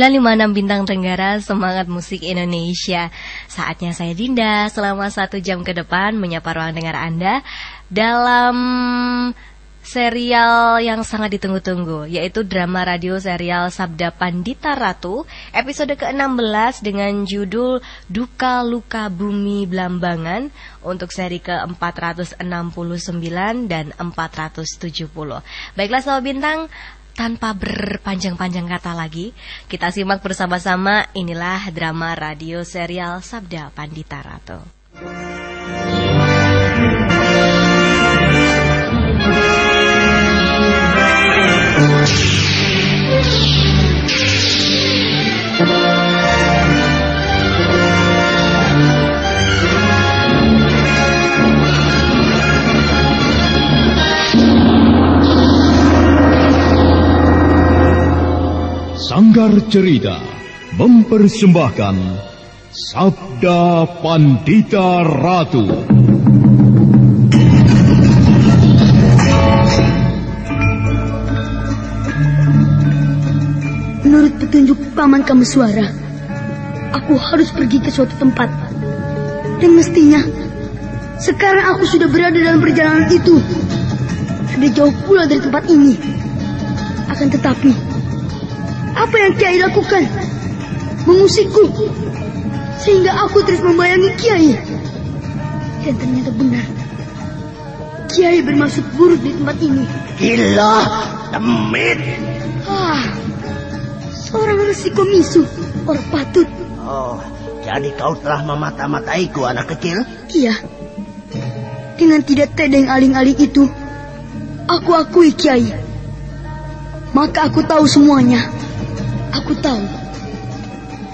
956 Bintang Tenggara Semangat Musik Indonesia. Saatnya saya Dinda. Selama satu jam ke depan Menyapa ruang dengar Anda Dalam serial yang sangat ditunggu-tunggu Yaitu drama radio serial Sabda Pandita Ratu Episode ke-16 dengan judul Duka Luka Bumi Blambangan Untuk seri ke-469 dan 470 Baiklah Sobat Bintang tanpa berpanjang-panjang kata lagi, kita simak bersama-sama inilah drama radio serial Sabda Pandita Ratu. Sanggar Cerita mempersembahkan Sabda Pandita Ratu. Menurut petunjuk Paman Kamu Suara, aku harus pergi ke suatu tempat. Dan mestinya, sekarang aku sudah berada dalam perjalanan itu. Sudah jauh pula dari tempat ini. Akan tetapi, apa yang Kiai lakukan? Mengusikku. Sehingga aku terus membayangi Kiai. Dan ternyata benar. Kiai bermaksud buruk di tempat ini. Gila, demit. Ah, seorang resiko misu, orang patut. Oh, jadi kau telah memata-mataiku anak kecil? Iya. Dengan tidak tedeng aling-aling itu, aku akui Kiai. Maka aku tahu semuanya. Aku tahu.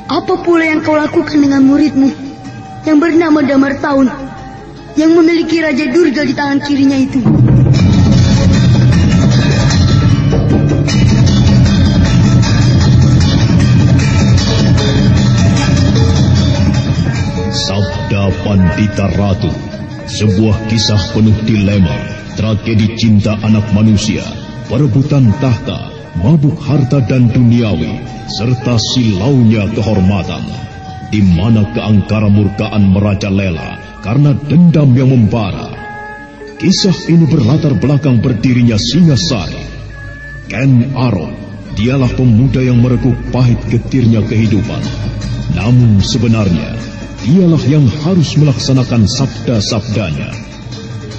Apa pula yang kau lakukan dengan muridmu yang bernama Damar Taun yang memiliki Raja Durga di tangan kirinya itu? Sabda Pandita Ratu, sebuah kisah penuh dilema, tragedi cinta anak manusia, perebutan tahta, mabuk harta dan duniawi, serta silaunya kehormatan, di mana keangkara murkaan merajalela karena dendam yang membara. Kisah ini berlatar belakang berdirinya Singasari. Ken Arok, dialah pemuda yang merekuk pahit getirnya kehidupan. Namun sebenarnya, dialah yang harus melaksanakan sabda-sabdanya.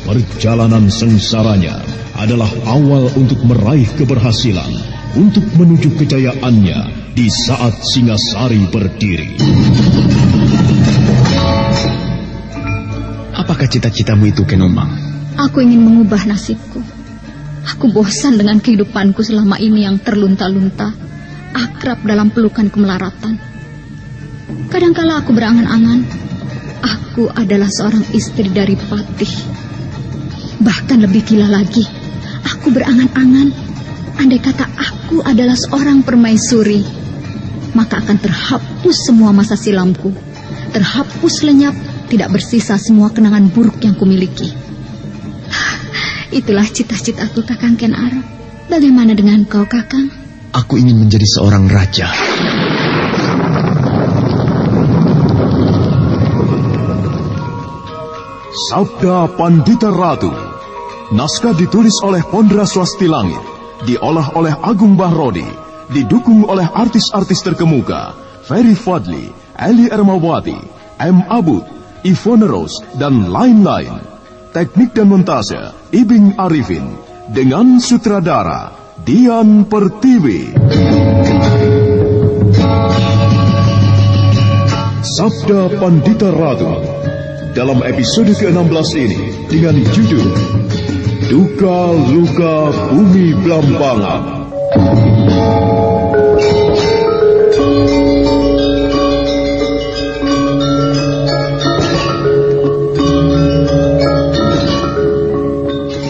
Perjalanan sengsaranya adalah awal untuk meraih keberhasilan, untuk menuju kejayaannya di saat Singasari berdiri. Apakah cita-citamu itu, Kenomang? Aku ingin mengubah nasibku. Aku bosan dengan kehidupanku selama ini yang terlunta-lunta, akrab dalam pelukan kemelaratan. Kadangkala aku berangan-angan, aku adalah seorang istri dari Patih. Bahkan lebih gila lagi, Aku berangan-angan, andai kata aku adalah seorang permaisuri, maka akan terhapus semua masa silamku. Terhapus lenyap, tidak bersisa semua kenangan buruk yang kumiliki. Itulah cita-citaku, Kakang Ken Arok. Bagaimana dengan kau, Kakang? Aku ingin menjadi seorang raja. Sabda Pandita Ratu Naskah ditulis oleh Pondra Swasti Langit, diolah oleh Agung Bahrodi, didukung oleh artis-artis terkemuka, Ferry Fadli, Eli Ermawati, M. Abud, Ivone Rose, dan lain-lain. Teknik dan montase, Ibing Arifin, dengan sutradara, Dian Pertiwi. Sabda Pandita Ratu dalam episode ke-16 ini dengan judul Duka Luka Bumi Blambangan.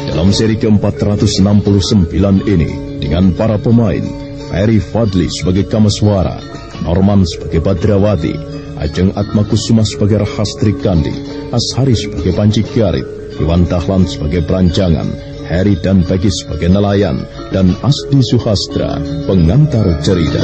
Dalam seri ke-469 ini, dengan para pemain, Ferry Fadli sebagai Kamaswara, Norman sebagai Badrawati, Ajeng Atmakusuma sebagai Rahastri Kandi, Ashari sebagai Panci Kiarit, Iwan Dahlan sebagai perancangan, Harry dan Peggy sebagai nelayan, dan Asdi Suhastra, pengantar cerita.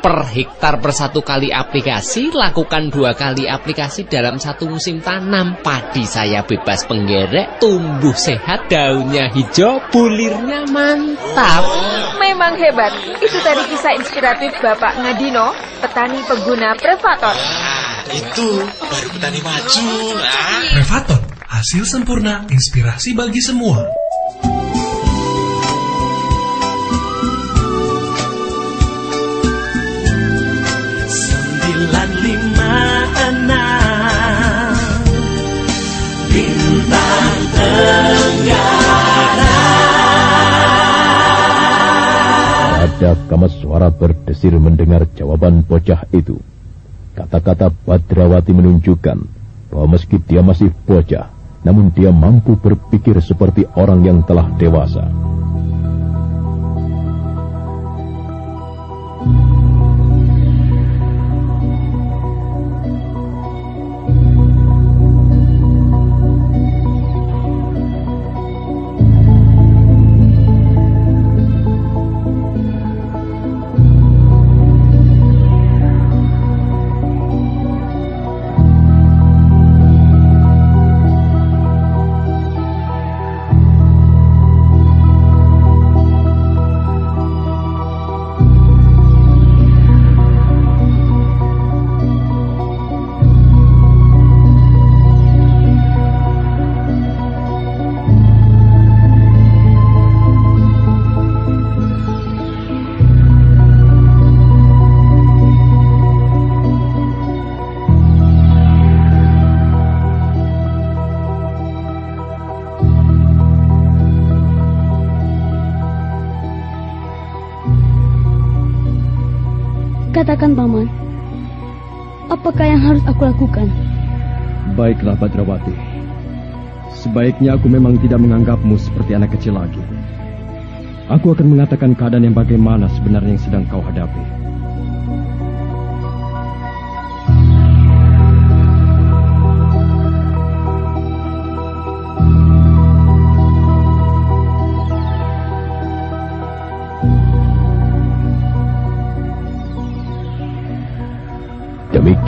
per hektar per satu kali aplikasi, lakukan dua kali aplikasi dalam satu musim tanam. Padi saya bebas penggerek, tumbuh sehat, daunnya hijau, bulirnya mantap. memang hebat. Itu tadi kisah inspiratif Bapak Ngadino, petani pengguna Prevator. Itu baru petani maju. Ah. Prevator, hasil sempurna, inspirasi bagi semua. Lima enam Bintang Tenggara Ada Kamaswara berdesir mendengar jawaban bocah itu. Kata-kata Badrawati menunjukkan bahwa meski dia masih bocah, namun dia mampu berpikir seperti orang yang telah dewasa. Katakan paman, apakah yang harus aku lakukan? Baiklah Badrawati. Sebaiknya aku memang tidak menganggapmu seperti anak kecil lagi. Aku akan mengatakan keadaan yang bagaimana sebenarnya yang sedang kau hadapi.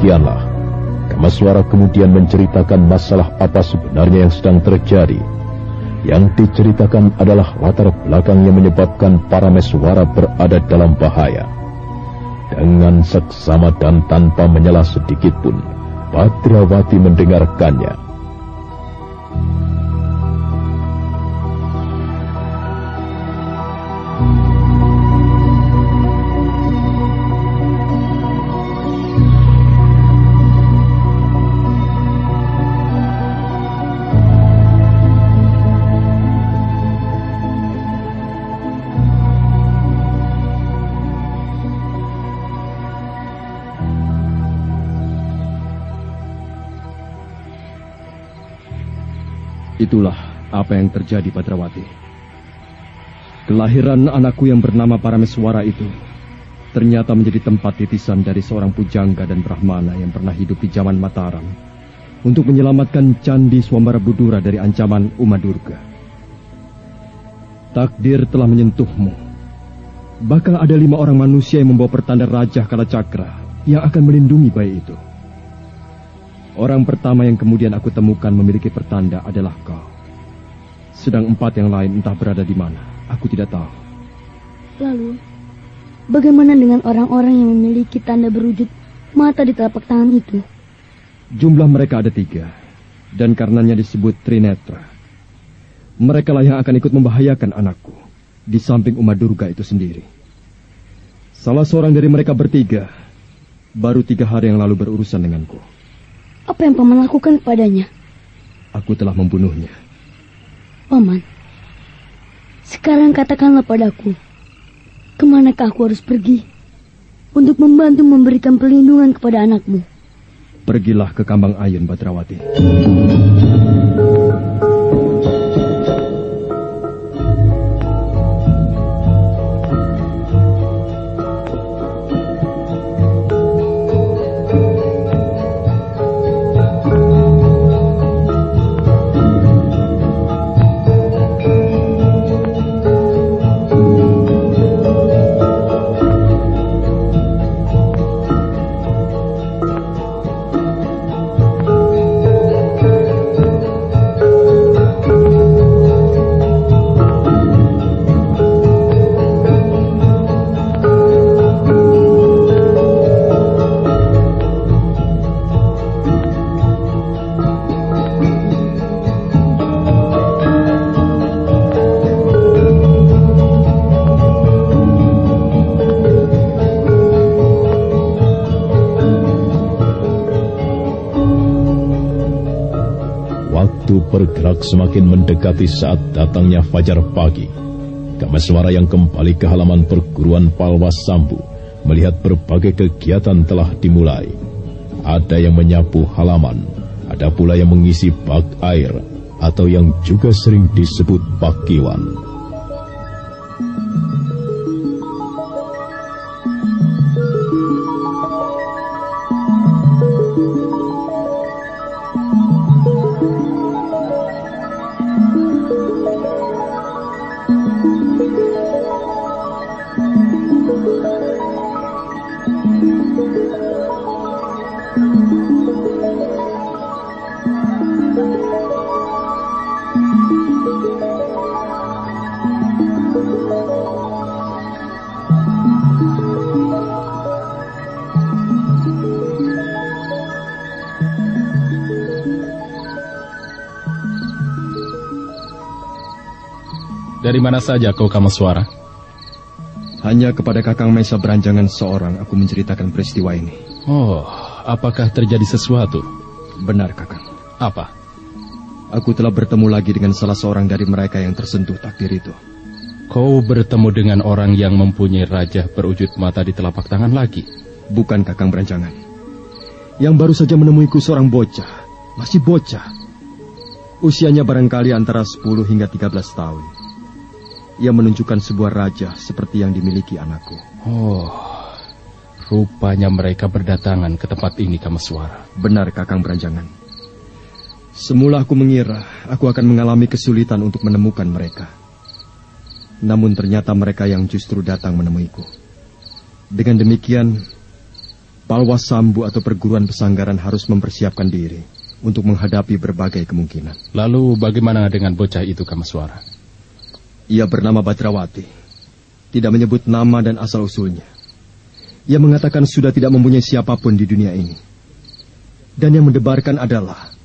Demikianlah, Kamaswara kemudian menceritakan masalah apa sebenarnya yang sedang terjadi. Yang diceritakan adalah latar belakang yang menyebabkan para meswara berada dalam bahaya. Dengan seksama dan tanpa menyela sedikit pun, mendengarkannya. Yang terjadi Badrawati. Kelahiran anakku yang bernama Parameswara itu ternyata menjadi tempat titisan dari seorang pujangga dan brahmana yang pernah hidup di zaman Mataram untuk menyelamatkan Candi Swambara Budura dari ancaman Umadurga. Takdir telah menyentuhmu. Bakal ada lima orang manusia yang membawa pertanda Raja Kalacakra yang akan melindungi bayi itu. Orang pertama yang kemudian aku temukan memiliki pertanda adalah kau. Sedang empat yang lain entah berada di mana. Aku tidak tahu. Lalu, bagaimana dengan orang-orang yang memiliki tanda berwujud mata di telapak tangan itu? Jumlah mereka ada tiga. Dan karenanya disebut Trinetra. Mereka lah yang akan ikut membahayakan anakku. Di samping Uma Durga itu sendiri. Salah seorang dari mereka bertiga. Baru tiga hari yang lalu berurusan denganku. Apa yang paman lakukan padanya? Aku telah membunuhnya. Paman, Sekarang katakanlah padaku, ke manakah aku harus pergi untuk membantu memberikan perlindungan kepada anakmu? Pergilah ke Kambang Ayun, Badrawati. Semakin mendekati saat datangnya fajar pagi. Kamaswara yang kembali ke halaman perguruan Palwas Sambu melihat berbagai kegiatan telah dimulai. Ada yang menyapu halaman, ada pula yang mengisi bak air, atau yang juga sering disebut pakiwan. Mana saja kau suara? Hanya kepada Kakang Mesa beranjangan seorang aku menceritakan peristiwa ini. Oh, apakah terjadi sesuatu? Benar, Kakang. Apa? Aku telah bertemu lagi dengan salah seorang dari mereka yang tersentuh takdir itu. Kau bertemu dengan orang yang mempunyai raja berwujud mata di telapak tangan lagi? Bukan, Kakang Beranjangan. Yang baru saja menemuiku seorang bocah. Masih bocah. Usianya barangkali antara 10 hingga 13 tahun. Ia menunjukkan sebuah raja seperti yang dimiliki anakku. Oh, rupanya mereka berdatangan ke tempat ini, Kamaswara. Benar, Kakang Beranjangan. Semula aku mengira aku akan mengalami kesulitan untuk menemukan mereka. Namun ternyata mereka yang justru datang menemuiku. Dengan demikian, Palwas Sambu atau perguruan pesanggaran harus mempersiapkan diri untuk menghadapi berbagai kemungkinan. Lalu bagaimana dengan bocah itu, Kamaswara? Ia bernama Badrawati. Tidak menyebut nama dan asal-usulnya. Ia mengatakan sudah tidak mempunyai siapa pun di dunia ini. Dan yang mendebarkan adalah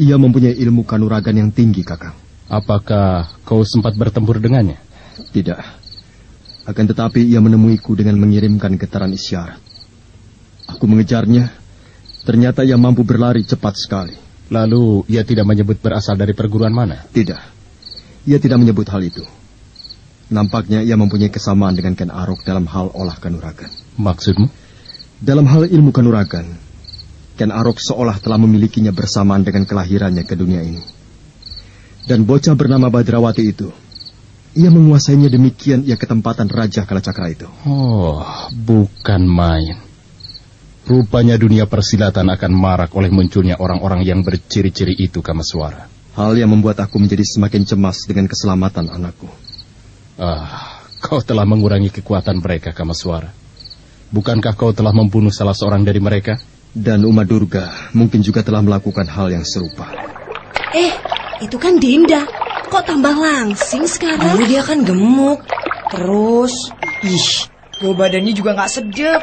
ia mempunyai ilmu kanuragan yang tinggi, Kakang. Apakah kau sempat bertempur dengannya? Tidak. Akan tetapi ia menemuiku dengan mengirimkan getaran isyarat. Aku mengejarnya, ternyata ia mampu berlari cepat sekali. Lalu ia tidak menyebut berasal dari perguruan mana? Tidak. Ia tidak menyebut hal itu. Nampaknya ia mempunyai kesamaan dengan Ken Arok dalam hal olah kanuragan. Maksudmu? Dalam hal ilmu kanuragan, Ken Arok seolah telah memilikinya bersamaan dengan kelahirannya ke dunia ini. Dan bocah bernama Badrawati itu, ia menguasainya demikian ia ketempatan Raja Kalacakra itu. Oh, bukan main. Rupanya dunia persilatan akan marak oleh munculnya orang-orang yang berciri-ciri itu, Kamaswara. Hal yang membuat aku menjadi semakin cemas dengan keselamatan anakku. Ah, kau telah mengurangi kekuatan mereka, Kamaswara. Bukankah kau telah membunuh salah seorang dari mereka? Dan Uma Durga mungkin juga telah melakukan hal yang serupa. Eh, itu kan Dinda. Kok tambah langsing sekarang? Dulu dia kan gemuk. Terus, ih, Gue badannya juga gak sedap.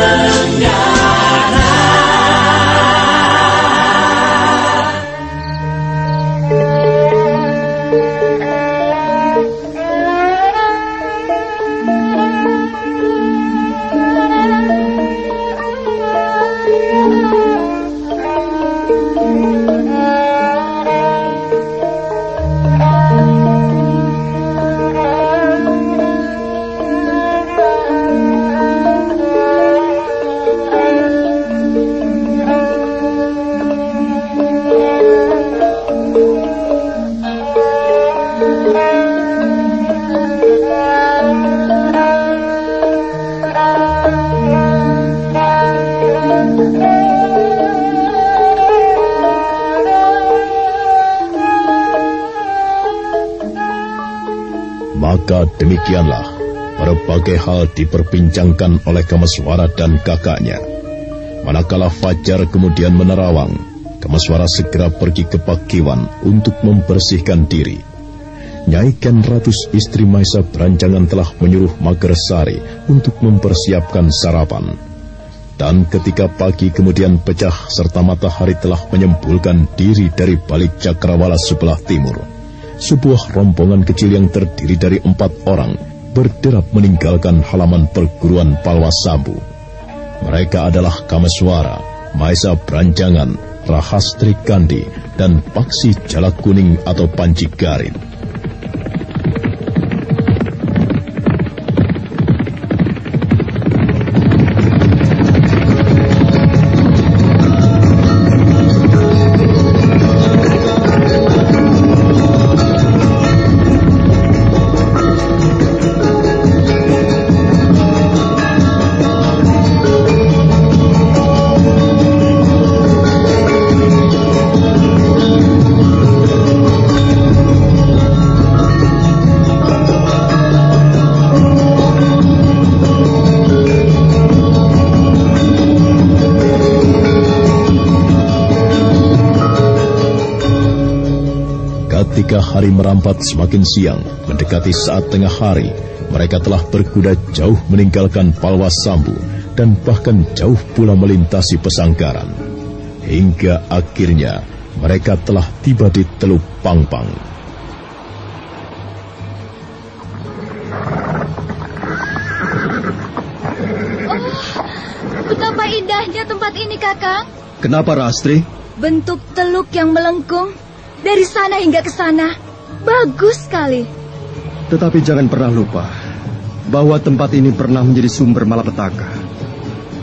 Bintang demikianlah berbagai hal diperbincangkan oleh Kameswara dan kakaknya. Manakala Fajar kemudian menerawang, Kameswara segera pergi ke Pakiwan untuk membersihkan diri. Nyai Ken Ratus istri Maisa Beranjangan telah menyuruh Magersari untuk mempersiapkan sarapan. Dan ketika pagi kemudian pecah serta matahari telah menyembulkan diri dari balik cakrawala sebelah timur, sebuah rombongan kecil yang terdiri dari empat orang berderap meninggalkan halaman perguruan Palwasambu. Mereka adalah Kameswara, Maisa Beranjangan, Rahastri Kandi, dan Paksi Jalak Kuning atau Panji Garin. Hari merampat semakin siang, mendekati saat tengah hari, mereka telah berkuda jauh meninggalkan Palwas Sambu dan bahkan jauh pula melintasi pesanggaran. Hingga akhirnya mereka telah tiba di Teluk Pangpang. Betapa indahnya tempat ini, Kakang. Kenapa, Rastri? Bentuk teluk yang melengkung dari sana hingga ke sana. Bagus sekali. Tetapi jangan pernah lupa bahwa tempat ini pernah menjadi sumber malapetaka.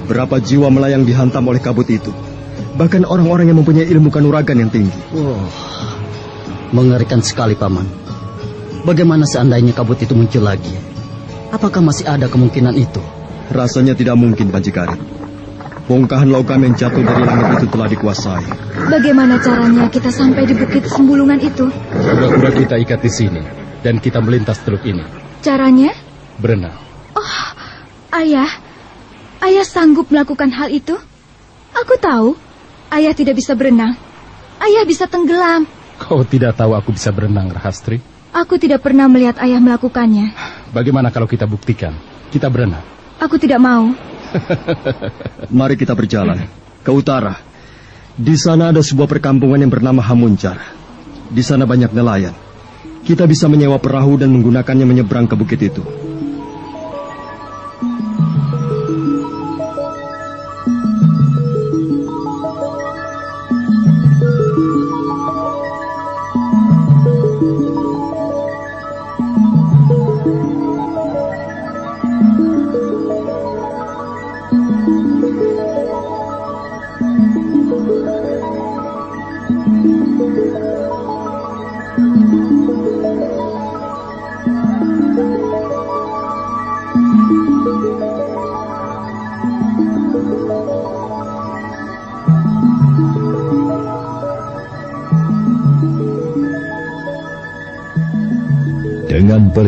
Berapa jiwa melayang dihantam oleh kabut itu. Bahkan orang-orang yang mempunyai ilmu kanuragan yang tinggi. Oh, mengerikan sekali, Paman. Bagaimana seandainya kabut itu muncul lagi? Apakah masih ada kemungkinan itu? Rasanya tidak mungkin, Panjikarit. Bongkahan logam yang jatuh dari langit itu telah dikuasai. Bagaimana caranya kita sampai di bukit sembulungan itu? Kuda-kuda kita ikat di sini dan kita melintas teluk ini. Caranya? Berenang. Oh, ayah. Ayah sanggup melakukan hal itu? Aku tahu. Ayah tidak bisa berenang. Ayah bisa tenggelam. Kau tidak tahu aku bisa berenang, Rahastri? Aku tidak pernah melihat ayah melakukannya. Bagaimana kalau kita buktikan? Kita berenang. Aku tidak mau. Mari kita berjalan ke utara. Di sana ada sebuah perkampungan yang bernama Hamuncar. Di sana banyak nelayan. Kita bisa menyewa perahu dan menggunakannya menyeberang ke bukit itu.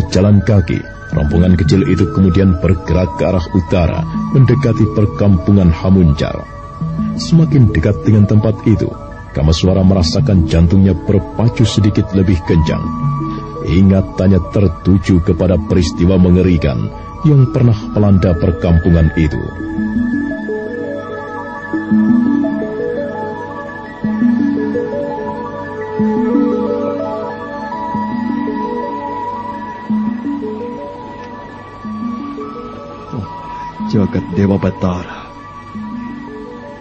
Berjalan kaki, rombongan kecil itu kemudian bergerak ke arah utara, mendekati perkampungan Hamuncar. Semakin dekat dengan tempat itu, Kamaswara merasakan jantungnya berpacu sedikit lebih kencang. Ingatannya tertuju kepada peristiwa mengerikan yang pernah melanda perkampungan itu. Dewa Batara.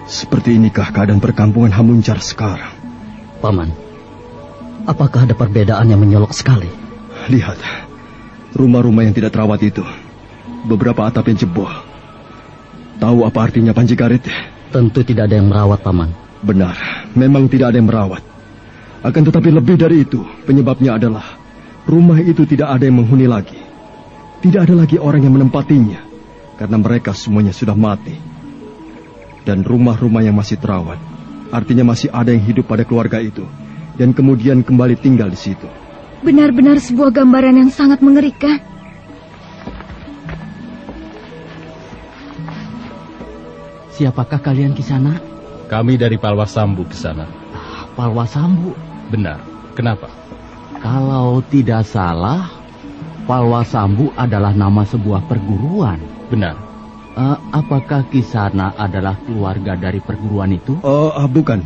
Seperti inikah keadaan perkampungan Hamuncar sekarang? Paman, apakah ada perbedaan yang menyolok sekali? Lihat, rumah-rumah yang tidak terawat itu. Beberapa atap yang jebol. Tahu apa artinya panjikarit? Tentu tidak ada yang merawat, Paman. Benar, memang tidak ada yang merawat. Akan tetapi lebih dari itu, penyebabnya adalah rumah itu tidak ada yang menghuni lagi. Tidak ada lagi orang yang menempatinya karena mereka semuanya sudah mati. Dan rumah-rumah yang masih terawat, artinya masih ada yang hidup pada keluarga itu dan kemudian kembali tinggal di situ. Benar-benar sebuah gambaran yang sangat mengerikan. Siapakah kalian di sana? Kami dari Palwasambu ke sana. Palwasambu? Benar. Kenapa? Kalau tidak salah, Palwasambu adalah nama sebuah perguruan. Benar. Uh, apakah Kisana adalah keluarga dari perguruan itu? Oh, uh, bukan.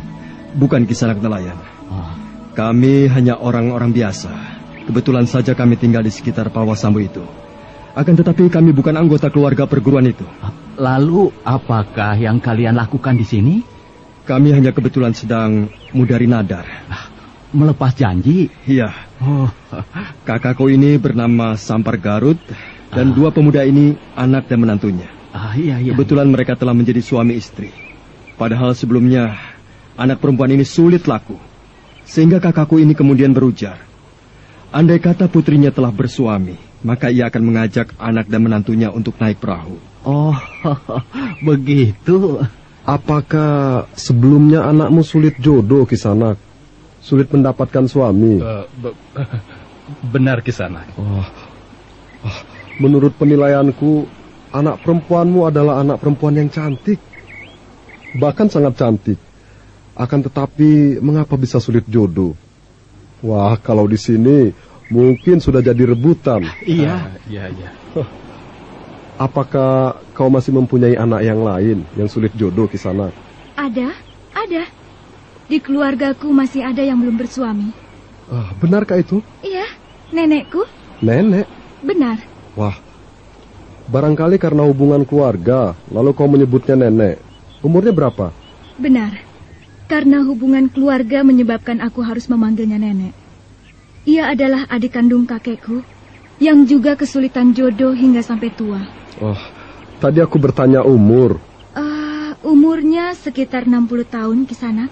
Bukan Kisanak nelayan. Oh. Kami hanya orang-orang biasa. Kebetulan saja kami tinggal di sekitar Palwasambu itu. Akan tetapi kami bukan anggota keluarga perguruan itu. Lalu, apakah yang kalian lakukan di sini? Kami hanya kebetulan sedang mudari nadar. Melepas janji? Iya. Oh. Kakakku ini bernama Sampar Garut dan ah. dua pemuda ini anak dan menantunya. Ah, iya, iya. Kebetulan iya. mereka telah menjadi suami istri. Padahal sebelumnya anak perempuan ini sulit laku. Sehingga kakakku ini kemudian berujar, andai kata putrinya telah bersuami, maka ia akan mengajak anak dan menantunya untuk naik perahu. Oh, begitu. Apakah sebelumnya anakmu sulit jodoh, Kisanak? Sulit mendapatkan suami? Uh, be benar, Kisanak. Oh, oh, menurut penilaianku, anak perempuanmu adalah anak perempuan yang cantik. Bahkan sangat cantik. Akan tetapi, mengapa bisa sulit jodoh? Wah, kalau di sini mungkin sudah jadi rebutan. Iya, iya, iya. Apakah kau masih mempunyai anak yang lain yang sulit jodoh di sana? Ada, ada. Di keluargaku masih ada yang belum bersuami. Ah, benarkah itu? Iya, nenekku. Nenek? Benar. Wah, barangkali karena hubungan keluarga, lalu kau menyebutnya nenek. Umurnya berapa? Benar, karena hubungan keluarga menyebabkan aku harus memanggilnya nenek. Ia adalah adik kandung kakekku, yang juga kesulitan jodoh hingga sampai tua. Oh, tadi aku bertanya umur. Uh, umurnya sekitar 60 tahun di sana.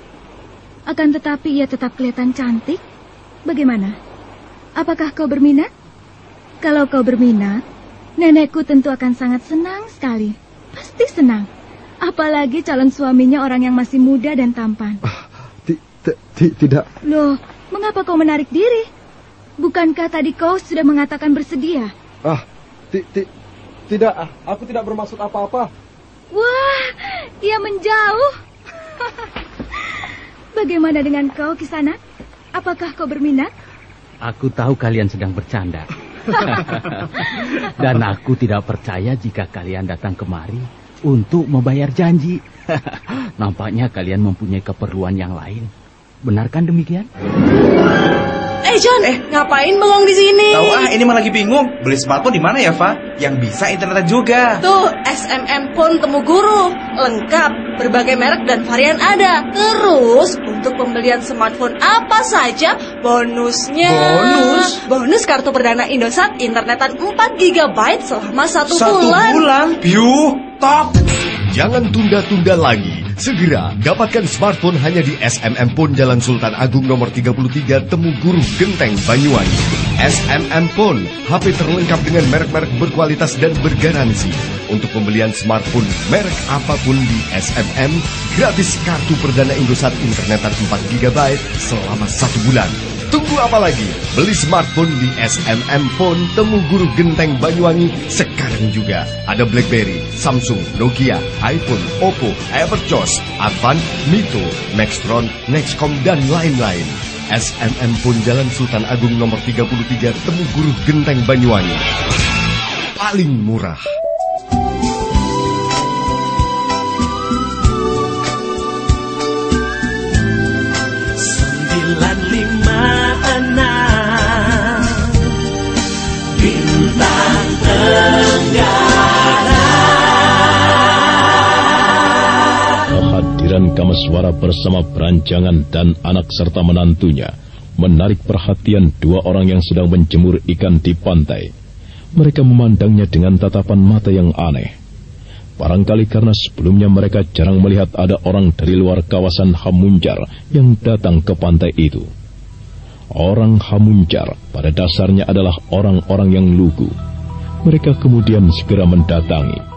Akan tetapi ia tetap kelihatan cantik. Bagaimana? Apakah kau berminat? Kalau kau berminat, nenekku tentu akan sangat senang sekali. Pasti senang. Apalagi calon suaminya orang yang masih muda dan tampan. Uh, tidak. Loh, mengapa kau menarik diri? Bukankah tadi kau sudah mengatakan bersedia? Ah, ti, ti, tidak, aku tidak bermaksud apa-apa. Wah, ia menjauh. Bagaimana dengan kau, Kisana? Apakah kau berminat? Aku tahu kalian sedang bercanda. Dan aku tidak percaya jika kalian datang kemari untuk membayar janji. Nampaknya kalian mempunyai keperluan yang lain. Benarkan demikian? Eh John, eh ngapain bengong di sini? Tahu ah, ini mah lagi bingung. Beli smartphone di mana ya, Fa? Yang bisa internet juga. Tuh, SMM Phone Temu Guru. Lengkap, berbagai merek dan varian ada. Terus, untuk pembelian smartphone apa saja, bonusnya... Bonus? Bonus kartu perdana Indosat internetan 4 GB selama satu, satu bulan. Satu bulan? Piu, top! Jangan tunda-tunda lagi Segera dapatkan smartphone hanya di SMM Pon Jalan Sultan Agung nomor 33 Temu Guru Genteng Banyuwangi. SMM Pon, HP terlengkap dengan merek-merek berkualitas dan bergaransi. Untuk pembelian smartphone merek apa pun di SMM, gratis kartu perdana Indosat internetan 4 GB selama satu bulan. Tunggu apa lagi? Beli smartphone di SMM Phone Temu Guru Genteng Banyuwangi sekarang juga. Ada BlackBerry, Samsung, Nokia, iPhone, Oppo, Everchoss, Advan, Mito, Maxtron, Nexcom, dan lain-lain. SMM Phone Jalan Sultan Agung nomor 33 Temu Guru Genteng Banyuwangi. Paling murah. Tenggara Kehadiran bersama Beranjangan dan anak serta menantunya menarik perhatian dua orang yang sedang menjemur ikan di pantai. Mereka memandangnya dengan tatapan mata yang aneh. Barangkali karena sebelumnya mereka jarang melihat ada orang dari luar kawasan Hamunjar yang datang ke pantai itu. Orang Hamunjar pada dasarnya adalah orang-orang yang lugu. Mereka kemudian segera mendatangi.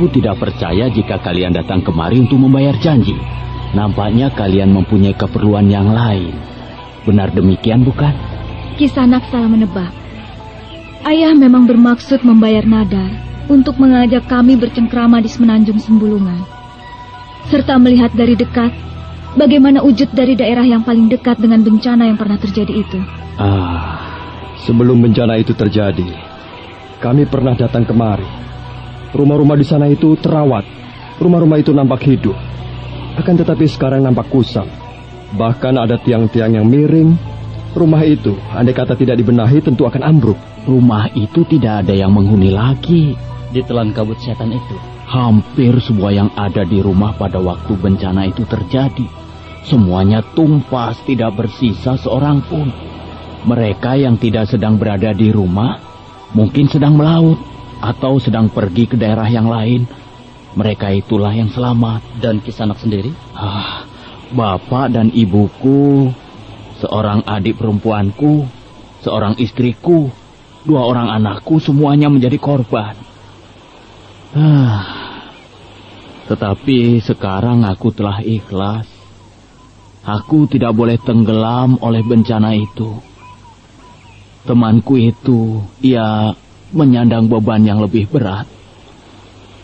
Aku tidak percaya jika kalian datang kemari untuk membayar janji. Nampaknya kalian mempunyai keperluan yang lain. Benar demikian bukan? Kisanak salah menebak. Ayah memang bermaksud membayar nadar untuk mengajak kami bercengkrama di Semenanjung Sembulungan. Serta melihat dari dekat bagaimana wujud dari daerah yang paling dekat dengan bencana yang pernah terjadi itu. Ah, sebelum bencana itu terjadi, kami pernah datang kemari. Rumah-rumah di sana itu terawat. Rumah-rumah itu nampak hidup. Akan tetapi sekarang nampak kusam. Bahkan ada tiang-tiang yang miring. Rumah itu, andai kata tidak dibenahi tentu akan ambruk. Rumah itu tidak ada yang menghuni lagi. Ditelan kabut setan itu. Hampir semua yang ada di rumah pada waktu bencana itu terjadi. Semuanya tumpas, tidak bersisa seorang pun. Mereka yang tidak sedang berada di rumah, mungkin sedang melaut atau sedang pergi ke daerah yang lain. Mereka itulah yang selamat. Dan Kisanak sendiri? Ah, bapak dan ibuku, seorang adik perempuanku, seorang istriku, dua orang anakku semuanya menjadi korban. Ah, tetapi sekarang aku telah ikhlas. Aku tidak boleh tenggelam oleh bencana itu. Temanku itu, ia menyandang beban yang lebih berat.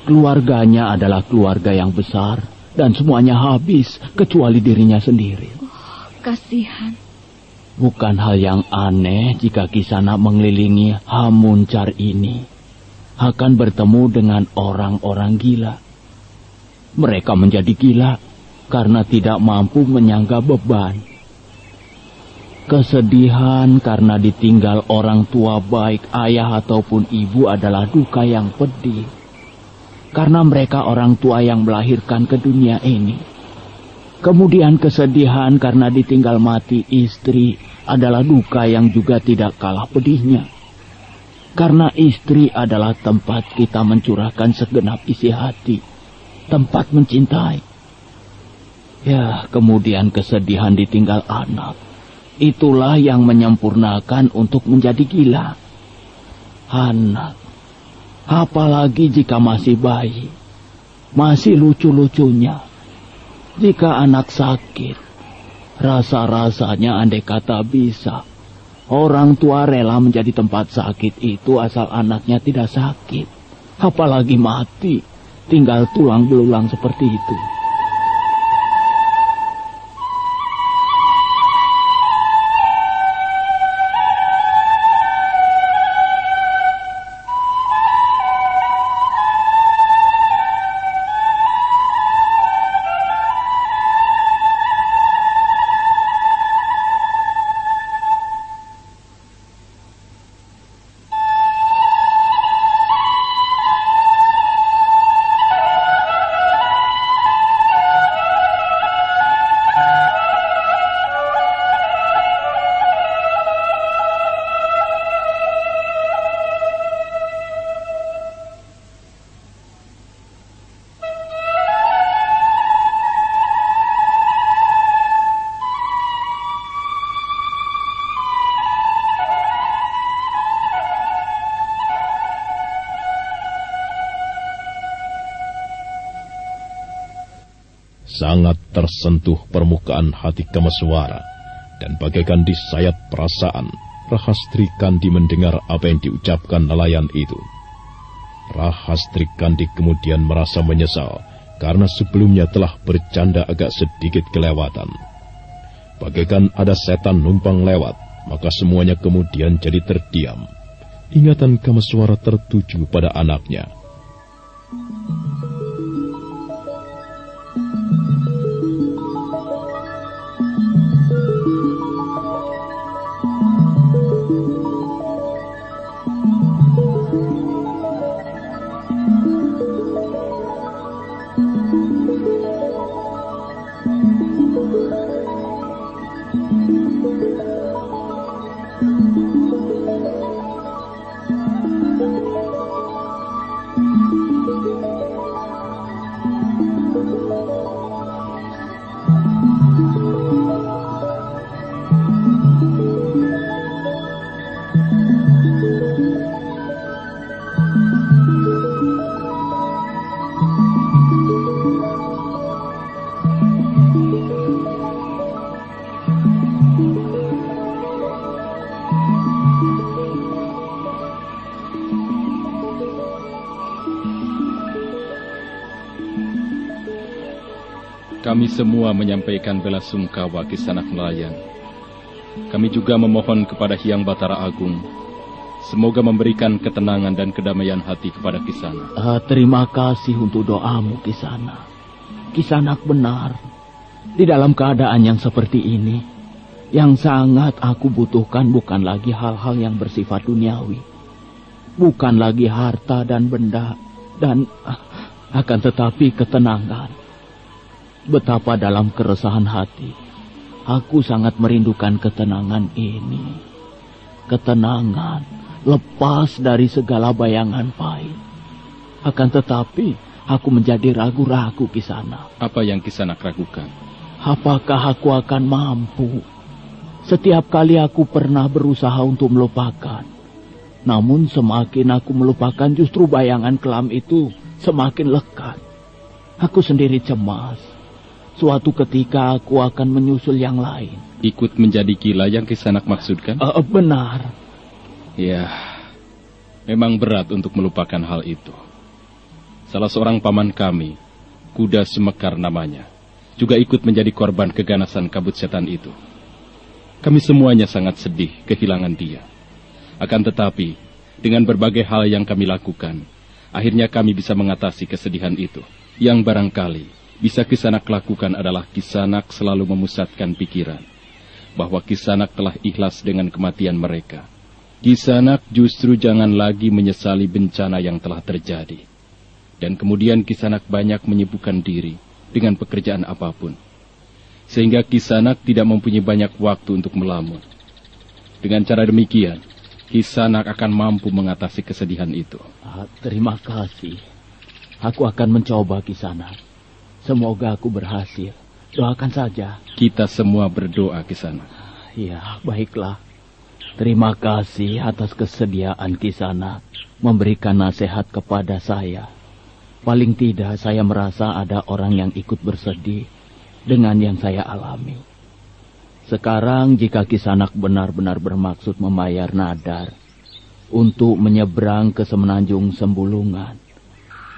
Keluarganya adalah keluarga yang besar dan semuanya habis kecuali dirinya sendiri. Oh, kasihan. Bukan hal yang aneh jika Kisana mengelilingi Hamuncar ini akan bertemu dengan orang-orang gila. Mereka menjadi gila karena tidak mampu menyangga beban. Kesedihan karena ditinggal orang tua baik ayah ataupun ibu adalah duka yang pedih. Karena mereka orang tua yang melahirkan ke dunia ini. Kemudian kesedihan karena ditinggal mati istri adalah duka yang juga tidak kalah pedihnya. Karena istri adalah tempat kita mencurahkan segenap isi hati. Tempat mencintai. Ya, kemudian kesedihan ditinggal anak Itulah yang menyempurnakan untuk menjadi gila. Anak, apalagi jika masih bayi. Masih lucu-lucunya. Jika anak sakit, rasa-rasanya andai kata bisa. Orang tua rela menjadi tempat sakit itu asal anaknya tidak sakit. Apalagi mati, tinggal tulang belulang seperti itu. Sangat tersentuh permukaan hati Kamaswara dan bagaikan disayat perasaan, Rahastri Kandi mendengar apa yang diucapkan nelayan itu. Rahastri Kandi kemudian merasa menyesal karena sebelumnya telah bercanda agak sedikit kelewatan. Bagaikan ada setan numpang lewat, maka semuanya kemudian jadi terdiam. Ingatan Kamaswara tertuju pada anaknya. Kami semua menyampaikan bela sungkawa ke sanak nelayan. Kami juga memohon kepada Hyang Batara Agung, semoga memberikan ketenangan dan kedamaian hati kepada Kisana. Uh, terima kasih untuk doamu, Kisana. Kisanak benar. Di dalam keadaan yang seperti ini, yang sangat aku butuhkan bukan lagi hal-hal yang bersifat duniawi. Bukan lagi harta dan benda, dan uh, akan tetapi ketenangan Betapa dalam keresahan hati, aku sangat merindukan ketenangan ini. Ketenangan, lepas dari segala bayangan pahit. Akan tetapi, aku menjadi ragu-ragu di sana. Apa yang Kisana ragukan? Apakah aku akan mampu? Setiap kali aku pernah berusaha untuk melupakan. Namun semakin aku melupakan justru bayangan kelam itu semakin lekat. Aku sendiri cemas Suatu ketika aku akan menyusul yang lain. Ikut menjadi gila yang kisanak maksudkan? Uh, benar. Ya, memang berat untuk melupakan hal itu. Salah seorang paman kami, kuda semekar namanya, juga ikut menjadi korban keganasan kabut setan itu. Kami semuanya sangat sedih kehilangan dia. Akan tetapi, dengan berbagai hal yang kami lakukan, akhirnya kami bisa mengatasi kesedihan itu, yang barangkali bisa Kisanak lakukan adalah Kisanak selalu memusatkan pikiran bahwa Kisanak telah ikhlas dengan kematian mereka. Kisanak justru jangan lagi menyesali bencana yang telah terjadi. Dan kemudian Kisanak banyak menyibukkan diri dengan pekerjaan apa pun. Sehingga Kisanak tidak mempunyai banyak waktu untuk melamun. Dengan cara demikian, Kisanak akan mampu mengatasi kesedihan itu. Ah, terima kasih. Aku akan mencoba Kisanak. Semoga aku berhasil. Doakan saja. Kita semua berdoa ke sana. Ya, baiklah. Terima kasih atas kesediaan Kisana memberikan nasihat kepada saya. Paling tidak saya merasa ada orang yang ikut bersedih dengan yang saya alami. Sekarang jika Kisanak benar-benar bermaksud membayar nadar untuk menyeberang ke semenanjung Sembulungan,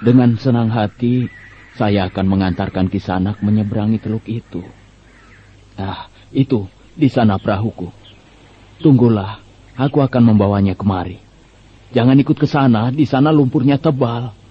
dengan senang hati saya akan mengantarkan Kisanak menyeberangi teluk itu. Ah, itu di sana perahuku. Tunggulah, aku akan membawanya kemari. Jangan ikut ke sana, di sana lumpurnya tebal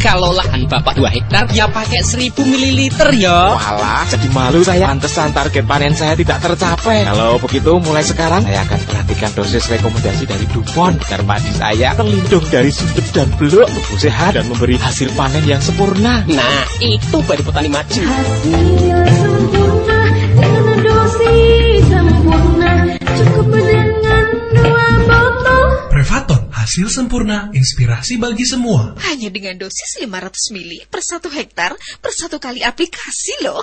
kalau lahan Bapak 2 hektar ya pakai 1000 ml ya. Walah, jadi malu saya. Pantesan target panen saya tidak tercapai. Kalau begitu mulai sekarang saya akan perhatikan dosis rekomendasi dari Dupont agar padi saya terlindung dari sudut dan beluk, tumbuh sehat dan memberi hasil panen yang sempurna. Nah, itu baru petani maju. Hasil sempurna dengan dosis hasil sempurna, inspirasi bagi semua. Hanya dengan dosis 500 mili per satu hektar per satu kali aplikasi loh.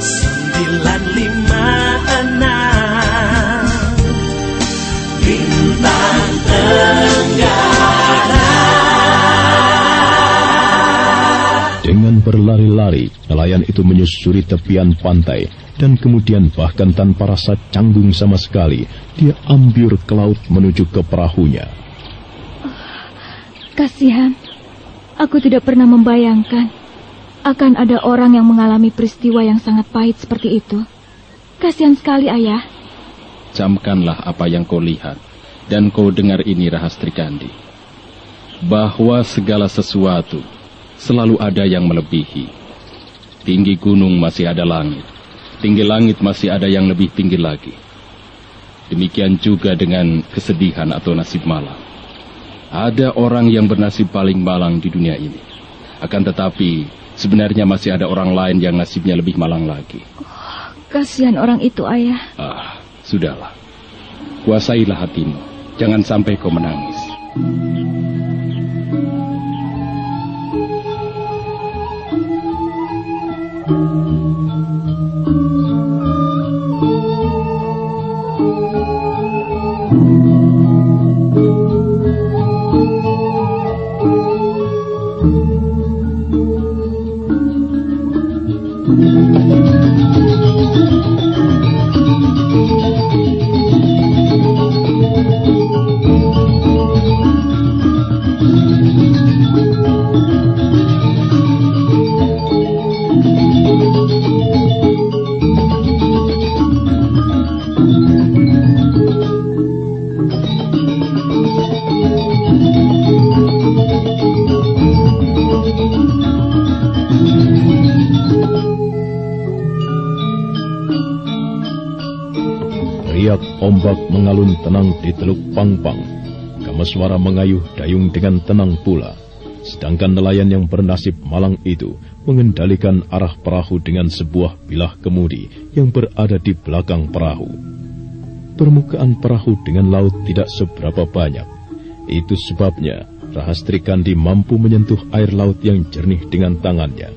Sembilan lima Dengan berlari-lari, nelayan itu menyusuri tepian pantai dan kemudian bahkan tanpa rasa canggung sama sekali, dia ambil ke laut menuju ke perahunya. Kasihan, aku tidak pernah membayangkan akan ada orang yang mengalami peristiwa yang sangat pahit seperti itu. Kasihan sekali, Ayah. Camkanlah apa yang kau lihat, dan kau dengar ini Rahastri Kandi. Bahwa segala sesuatu selalu ada yang melebihi. Tinggi gunung masih ada langit, tinggi langit masih ada yang lebih tinggi lagi. Demikian juga dengan kesedihan atau nasib malang. Ada orang yang bernasib paling malang di dunia ini. Akan tetapi, sebenarnya masih ada orang lain yang nasibnya lebih malang lagi. Kasihan orang itu, Ayah. Ah, sudahlah. Kuasailah hatimu. Jangan sampai kau menangis. Ombak mengalun tenang di Teluk Pangpang. Kameswara mengayuh dayung dengan tenang pula. Sedangkan nelayan yang bernasib malang itu mengendalikan arah perahu dengan sebuah bilah kemudi yang berada di belakang perahu. Permukaan perahu dengan laut tidak seberapa banyak. Itu sebabnya Rahastri Kandi mampu menyentuh air laut yang jernih dengan tangannya.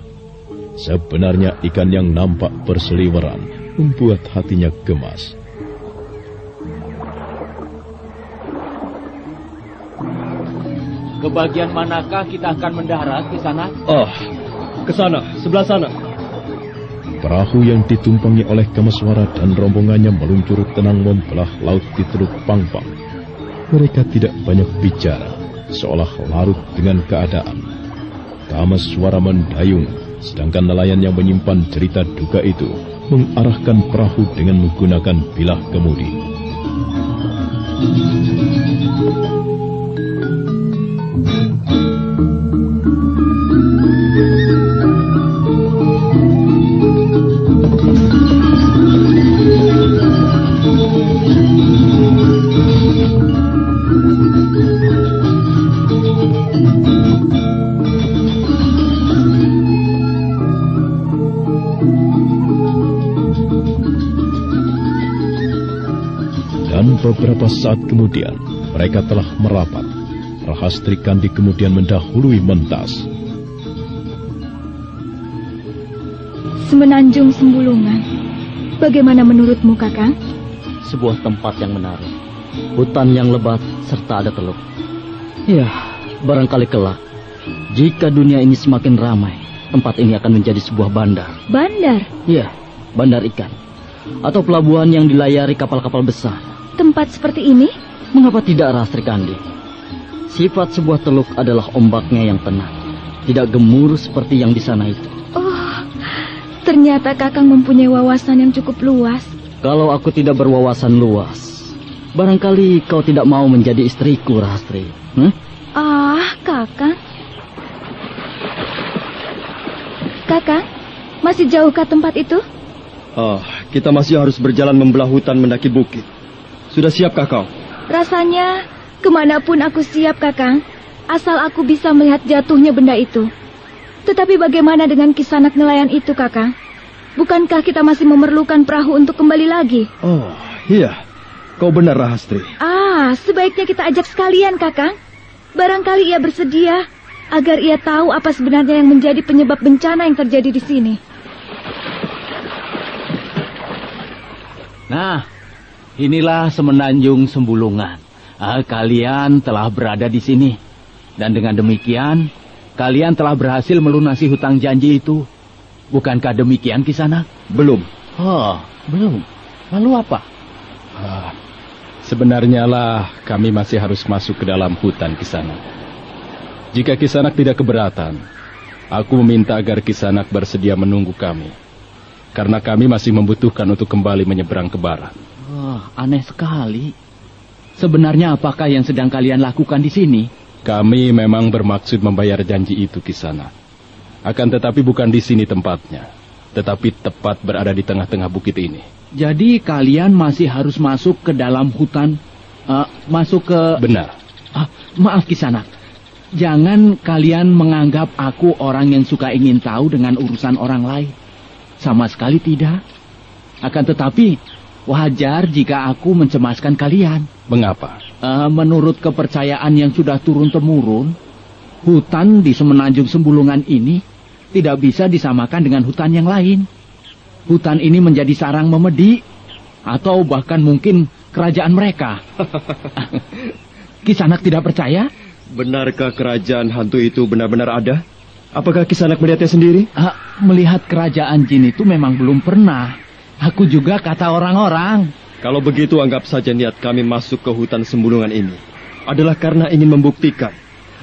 Sebenarnya ikan yang nampak berseliweran membuat hatinya gemas. Ke bagian manakah kita akan mendarat di sana? Oh, ke sana, sebelah sana. Perahu yang ditumpangi oleh Kameswara dan rombongannya meluncur tenang membelah laut di Teluk Pangpang. Mereka tidak banyak bicara, seolah larut dengan keadaan. Kameswara mendayung, sedangkan nelayan yang menyimpan cerita duga itu mengarahkan perahu dengan menggunakan bilah kemudi. Dan beberapa saat kemudian, mereka telah merapat. Rahastri Kandi kemudian mendahului Mentas. Semenanjung Sembulungan, bagaimana menurutmu kakak? Sebuah tempat yang menarik, hutan yang lebat, serta ada teluk. Ya, barangkali kelak jika dunia ini semakin ramai, tempat ini akan menjadi sebuah bandar. Bandar? Ya, bandar ikan. Atau pelabuhan yang dilayari kapal-kapal besar. Tempat seperti ini? Mengapa tidak Rastri Kandi? Sifat sebuah teluk adalah ombaknya yang tenang. Tidak gemur seperti yang di sana itu. Oh, ternyata Kakang mempunyai wawasan yang cukup luas. Kalau aku tidak berwawasan luas, barangkali kau tidak mau menjadi istriku, Rastri. Hmm? Ah, Kakang. Kakang, masih jauhkah tempat itu? Oh, kita masih harus berjalan membelah hutan mendaki bukit. Sudah siapkah kau? Rasanya ke mana pun aku siap, Kakang. Asal aku bisa melihat jatuhnya benda itu. Tetapi bagaimana dengan kisanak nelayan itu, Kakang? Bukankah kita masih memerlukan perahu untuk kembali lagi? Oh, iya. Kau benar, Rahastri. Ah, sebaiknya kita ajak sekalian, Kakang. Barangkali ia bersedia agar ia tahu apa sebenarnya yang menjadi penyebab bencana yang terjadi di sini. Nah, inilah semenanjung Sembulungan. Ah, kalian telah berada di sini. Dan dengan demikian, kalian telah berhasil melunasi hutang janji itu. Bukankah demikian, Kisana? Belum. Oh, belum. Lalu apa? Ah, sebenarnya lah kami masih harus masuk ke dalam hutan Kisanak. Jika Kisanak tidak keberatan, aku meminta agar Kisanak bersedia menunggu kami. Karena kami masih membutuhkan untuk kembali menyeberang ke barat. Oh, aneh sekali. Sebenarnya apakah yang sedang kalian lakukan di sini? Kami memang bermaksud membayar janji itu Kisanak. Akan tetapi bukan di sini tempatnya, tetapi tepat berada di tengah-tengah bukit ini. Jadi kalian masih harus masuk ke dalam hutan, uh, masuk ke... Benar. Ah, maaf Kisanak. Jangan kalian menganggap aku orang yang suka ingin tahu dengan urusan orang lain. Sama sekali tidak. Akan tetapi, wajar jika aku mencemaskan kalian. Mengapa? Uh, menurut kepercayaan yang sudah turun-temurun, hutan di semenanjung Sembulungan ini tidak bisa disamakan dengan hutan yang lain. Hutan ini menjadi sarang memedi, atau bahkan mungkin kerajaan mereka. Kisanak tidak percaya? Benarkah kerajaan hantu itu benar-benar ada? Apakah Kisanak melihatnya sendiri? Ah, melihat kerajaan jin itu memang belum pernah. Aku juga kata orang-orang. Kalau begitu anggap saja niat kami masuk ke hutan sembulungan ini adalah karena ingin membuktikan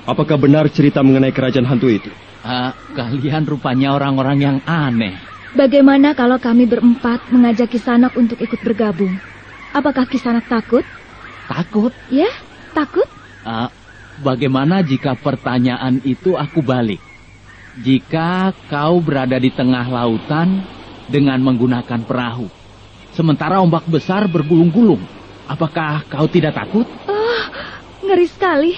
apakah benar cerita mengenai kerajaan hantu itu. Ah, kalian rupanya orang-orang yang aneh. Bagaimana kalau kami berempat mengajak Kisanak untuk ikut bergabung? Apakah Kisanak takut? Takut? Ya, takut? Ah, bagaimana jika pertanyaan itu aku balik? Jika kau berada di tengah lautan dengan menggunakan perahu, sementara ombak besar bergulung-gulung, apakah kau tidak takut? Oh, ngeri sekali.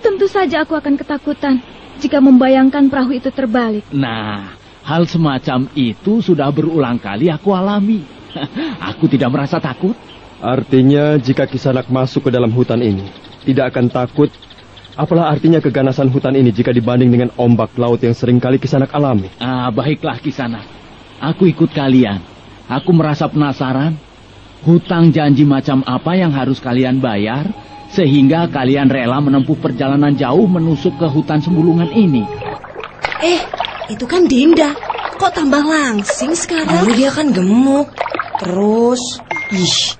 Tentu saja aku akan ketakutan jika membayangkan perahu itu terbalik. Nah, hal semacam itu sudah berulang kali aku alami. aku tidak merasa takut. Artinya jika Kisanak masuk ke dalam hutan ini, tidak akan takut. Apalah artinya keganasan hutan ini jika dibanding dengan ombak laut yang sering kali Kisanak alami? Ah, baiklah Kisanak. Aku ikut kalian. Aku merasa penasaran. Hutang janji macam apa yang harus kalian bayar sehingga kalian rela menempuh perjalanan jauh menusuk ke hutan sembulungan ini? Eh, itu kan Dinda. Kok tambah langsing sekarang? Dulu dia kan gemuk. Terus, ih,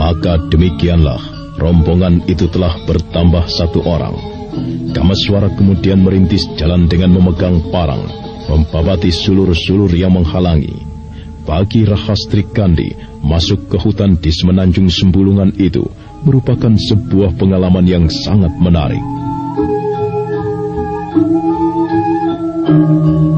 Maka demikianlah rombongan itu telah bertambah satu orang. Kamaswara kemudian merintis jalan dengan memegang parang, membabati sulur-sulur yang menghalangi. Bagi Rahastri Kandi, masuk ke hutan di semenanjung Sembulungan itu merupakan sebuah pengalaman yang sangat menarik. Mengapa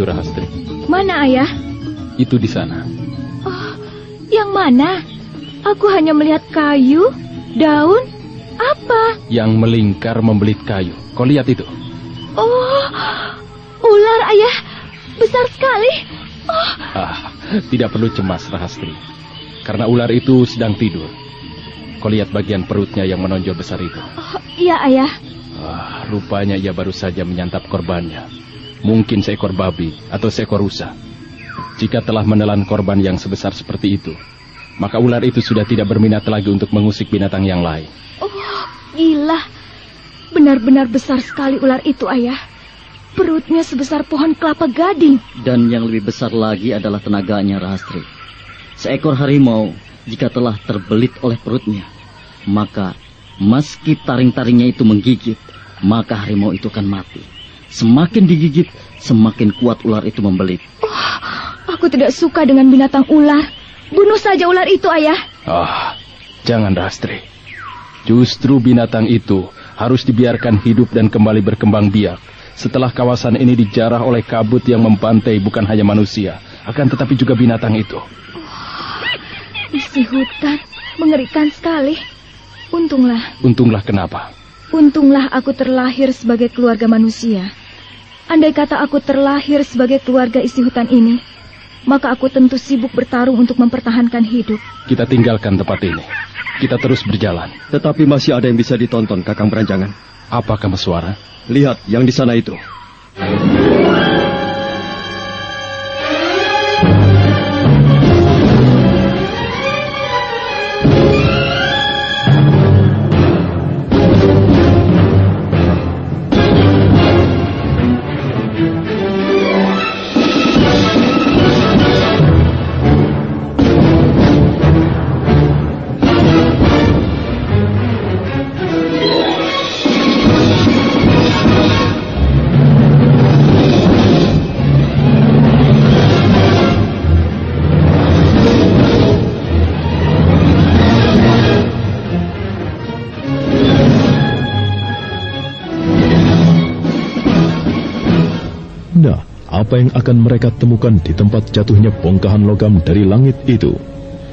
itu Rahastri. Mana, Ayah? Itu di sana. Yang mana? Aku hanya melihat kayu, daun, apa? Yang melingkar membelit kayu. Kau lihat itu? Oh, ular, Ayah. Besar sekali. Oh, Ah, tidak perlu cemas Rahastri. Karena ular itu sedang tidur. Kau lihat bagian perutnya yang menonjol besar itu. iya, Ayah. Ah, rupanya ia baru saja menyantap korbannya. Mungkin seekor babi atau seekor rusa. Jika telah menelan korban yang sebesar seperti itu, maka ular itu sudah tidak berminat lagi untuk mengusik binatang yang lain. Oh, gila. Benar-benar besar sekali ular itu, Ayah. Perutnya sebesar pohon kelapa gading. Dan yang lebih besar lagi adalah tenaganya Rahastri. Seekor harimau jika telah terbelit oleh perutnya, maka meski taring-taringnya itu menggigit, maka harimau itu akan mati. Semakin digigit, semakin kuat ular itu membelit. Aku tidak suka dengan binatang ular. Bunuh saja ular itu, Ayah. Ah, jangan Rahastri. Justru binatang itu harus dibiarkan hidup dan kembali berkembang biak. Setelah kawasan ini dijarah oleh kabut yang membantai bukan hanya manusia, akan tetapi juga binatang itu. Isi hutan, mengerikan sekali. Untunglah, Untunglah kenapa? untunglah aku terlahir sebagai keluarga manusia. Andai kata aku terlahir sebagai keluarga isi hutan ini, maka aku tentu sibuk bertarung untuk mempertahankan hidup. Kita tinggalkan tempat ini. Kita terus berjalan. Tetapi masih ada yang bisa ditonton, Kakang Beranjangan. Apa kamu suara? Lihat yang di sana itu. Apa yang akan mereka temukan di tempat jatuhnya bongkahan logam dari langit itu?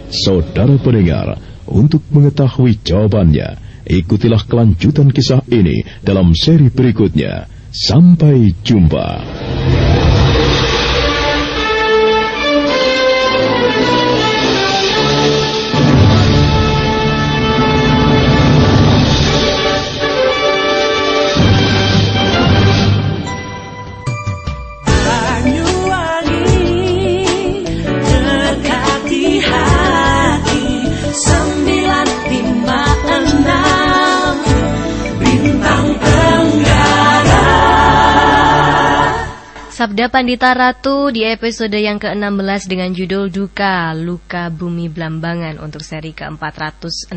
Saudara pendengar, untuk mengetahui jawabannya, ikutilah kelanjutan kisah ini dalam seri berikutnya. Sampai jumpa. Sabda Pandita Ratu di episode yang ke-16 dengan judul Duka Luka Bumi Blambangan untuk seri ke-469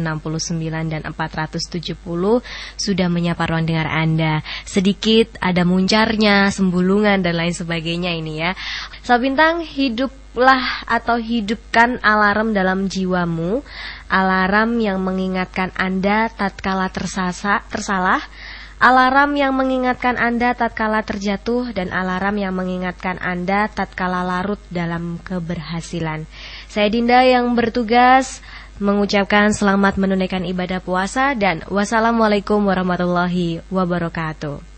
dan 470 sudah menyapa ruang dengar Anda. Sedikit ada muncarnya, sembulungan dan lain sebagainya ini ya. Sabintang hiduplah atau hidupkan alarm dalam jiwamu, alarm yang mengingatkan Anda tatkala tersasa, tersalah Alarm yang mengingatkan Anda tatkala terjatuh dan alarm yang mengingatkan Anda tatkala larut dalam keberhasilan. Saya Dinda yang bertugas mengucapkan selamat menunaikan ibadah puasa dan wassalamualaikum warahmatullahi wabarakatuh.